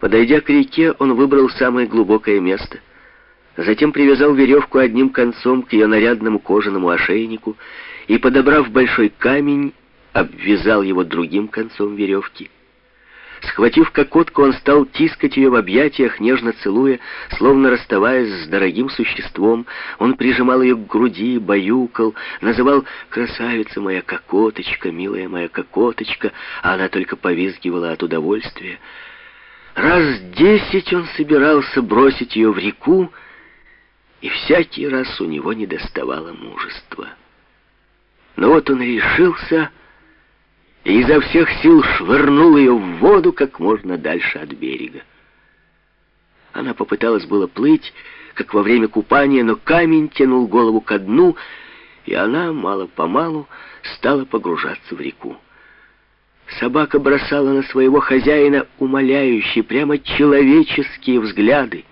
Подойдя к реке, он выбрал самое глубокое место. Затем привязал веревку одним концом к ее нарядному кожаному ошейнику и, подобрав большой камень, обвязал его другим концом веревки. Схватив кокотку, он стал тискать ее в объятиях, нежно целуя, словно расставаясь с дорогим существом. Он прижимал ее к груди, баюкал, называл «красавица моя кокоточка, милая моя кокоточка», а она только повизгивала от удовольствия. Раз десять он собирался бросить ее в реку, и всякий раз у него не доставало мужества. Но вот он решился и изо всех сил швырнул ее в воду как можно дальше от берега. Она попыталась было плыть, как во время купания, но камень тянул голову ко дну, и она мало-помалу стала погружаться в реку. Собака бросала на своего хозяина умоляющие, прямо человеческие взгляды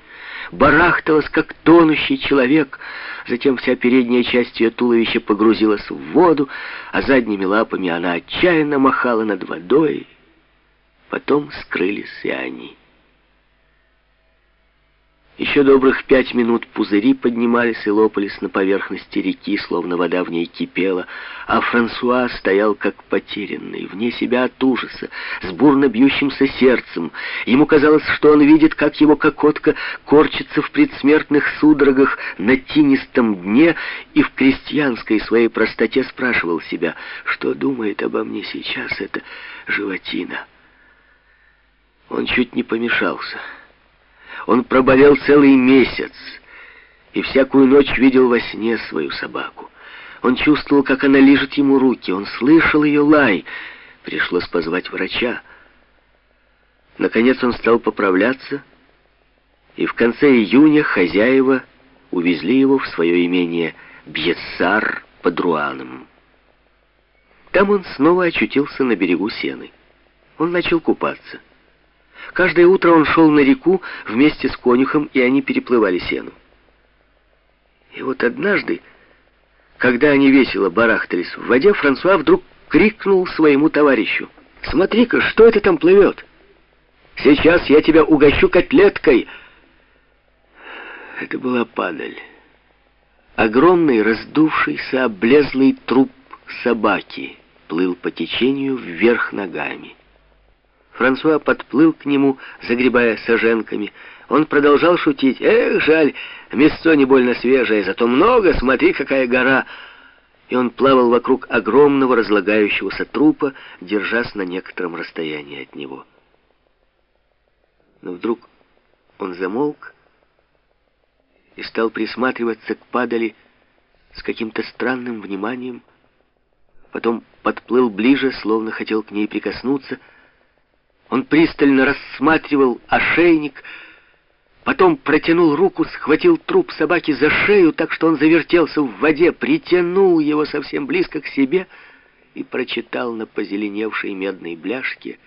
барахталась, как тонущий человек. Затем вся передняя часть ее туловища погрузилась в воду, а задними лапами она отчаянно махала над водой. Потом скрылись и они. Еще добрых пять минут пузыри поднимались и лопались на поверхности реки, словно вода в ней кипела, а Франсуа стоял как потерянный, вне себя от ужаса, с бурно бьющимся сердцем. Ему казалось, что он видит, как его кокотка корчится в предсмертных судорогах на тинистом дне и в крестьянской своей простоте спрашивал себя, что думает обо мне сейчас эта животина. Он чуть не помешался. Он проболел целый месяц и всякую ночь видел во сне свою собаку. Он чувствовал, как она лижет ему руки, он слышал ее лай. Пришлось позвать врача. Наконец он стал поправляться, и в конце июня хозяева увезли его в свое имение Бьессар под Руаном. Там он снова очутился на берегу Сены. Он начал купаться. Каждое утро он шел на реку вместе с конюхом, и они переплывали сену. И вот однажды, когда они весело барахтались в воде, Франсуа вдруг крикнул своему товарищу. «Смотри-ка, что это там плывет? Сейчас я тебя угощу котлеткой!» Это была падаль. Огромный, раздувшийся, облезлый труп собаки плыл по течению вверх ногами. Франсуа подплыл к нему, загребая саженками. Он продолжал шутить. «Эх, жаль, мясо не больно свежее, зато много, смотри, какая гора!» И он плавал вокруг огромного разлагающегося трупа, держась на некотором расстоянии от него. Но вдруг он замолк и стал присматриваться к падали с каким-то странным вниманием, потом подплыл ближе, словно хотел к ней прикоснуться — он пристально рассматривал ошейник, потом протянул руку, схватил труп собаки за шею, так что он завертелся в воде, притянул его совсем близко к себе и прочитал на позеленевшей медной бляшке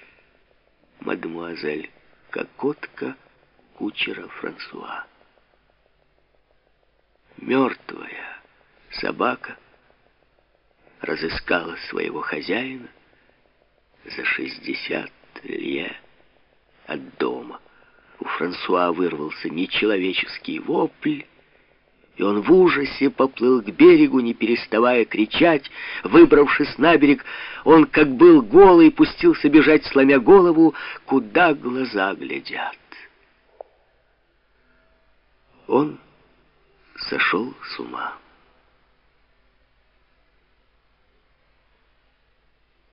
«Мадемуазель Кокотка кучера Франсуа». Мертвая собака разыскала своего хозяина за шестьдесят лье от дома. У Франсуа вырвался нечеловеческий вопль, и он в ужасе поплыл к берегу, не переставая кричать. Выбравшись на берег, он, как был голый, пустился бежать, сломя голову, куда глаза глядят. Он сошел с ума.